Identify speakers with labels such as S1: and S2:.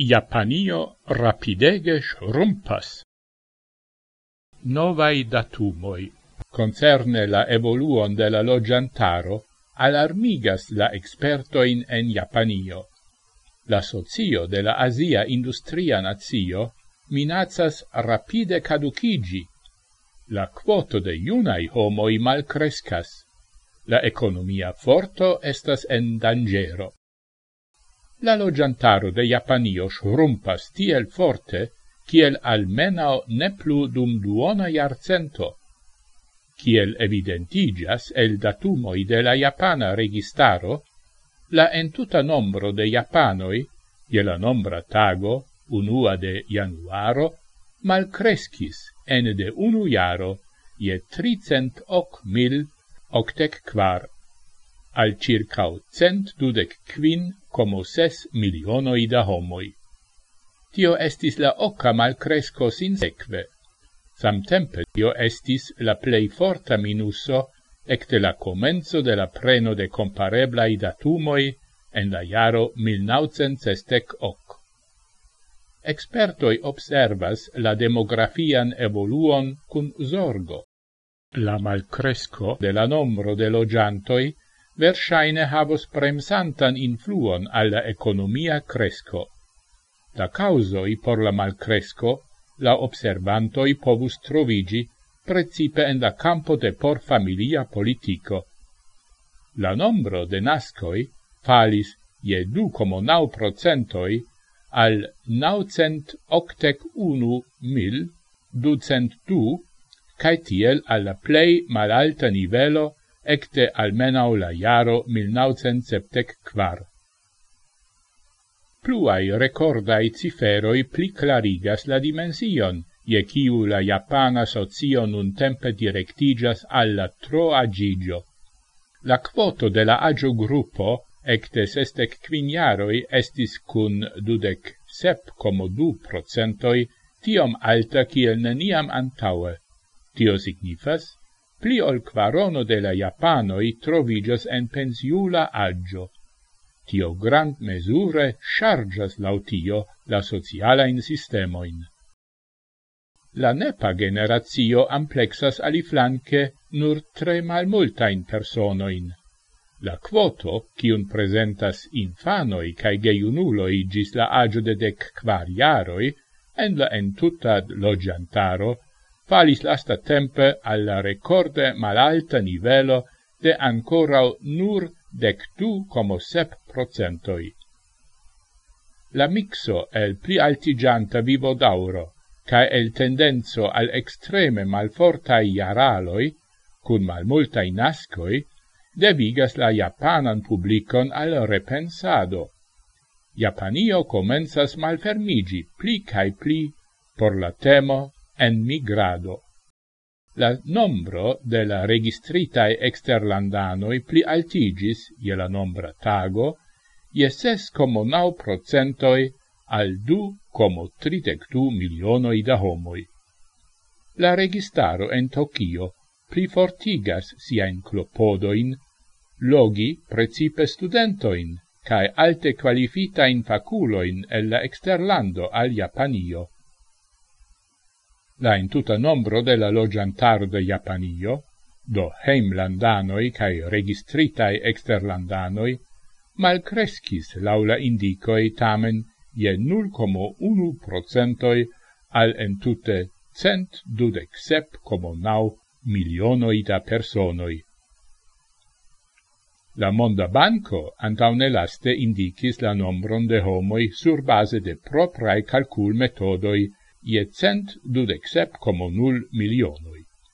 S1: Japanio rapidege rumpas. Novai datumoi concerne la evoluon de la logiantaro alarmigas la expertoin en Japanio. La socio de la Asia Industria Nazio minazas rapide caducigi. La quoto de iunai homoi malcrescas. La economia forto estas en dangero la logiantaro de Japanio shrumpas tiel forte, kiel almenao ne plu dum duona iarcento, kiel evidentigas el datumoi de la Japana registaro, la entuta nombro de Japanoi, je la nombra tago, unua de januaro, malcrescis ene de unu jaro je tricent hoc mil octec quar al circa cent dudec quin como ses milionoi da homoi. Tio estis la oca malcresco sinsekve. Samtempe tio estis la plei forta minuso ecte la comenzo de la preno de compareblai datumoi en la jaro 1968. Expertoi observas la demografian evoluon cun zorgo. La malcresco de la nombro de logiantoi versaine havos bremsantan influon alla economia cresco. La causoi por la malcresco la observantoi povus trovigi precipe en la campo de por familia politico. La nombro de nascoi falis je du como nau procentoi al naucent octec unu mil ducent du, cae tiel alla plei malalta nivelo ecte almenau la iaro 1974. Pluai recordai ciferoi pli clarigas la dimension, ie ciu la Japana socio nun tempe directigas alla tro agigio. La quoto de la agio gruppo, ecte sestec quiniaroi, estis cun dudec sep como du procentoi, tiom alta kiel neniam antaue. Tio signifas, pli ol quarono de la Japanoi trovigas en pensiula agio. Tio grand mesure chargas lautio la sociala in sistemoin. La nepa generatio amplexas aliflanque nur tre malmultain personoin. La quoto, cium presentas infanoi cae geiunuloi gis la agio de dec quariaroi, en la entutad logiantaro falis lasta tempe alla recorde malalta nivelo de ancorau nur dectu como sep procentoi. La mixo el pli altigianta vivo d'auro, ca el tendenzo al extreme malfortai iaraloi, cun malmultai nascoi, devigas la japanan publicon al repensado. Japanio comenzas malfermigi pli cae pli por la temo en migrado. La nombro de la registritae exterlandanoi pli altigis je la nombra tago, je ses como nau procentoi al du como tritectu milionoi da homoi. La registaro en Tokio pli fortigas sia in clopodoin, logi precipe studentoin, cae alte qualifitain faculoin el la exterlando al Japanio, la intuta nombro de la logiantaro de Japanio, do heimlandanoi cae registritae exterlandanoi, malcrescis laula indicoi tamen je 0,1 procentoi al entute cent dudec sep como nau milionoi da personoi. La Monda Banco antaunelaste indicis la nombron de homoi sur base de proprae calcul metodoi je cent dudec sep como nul milionoi.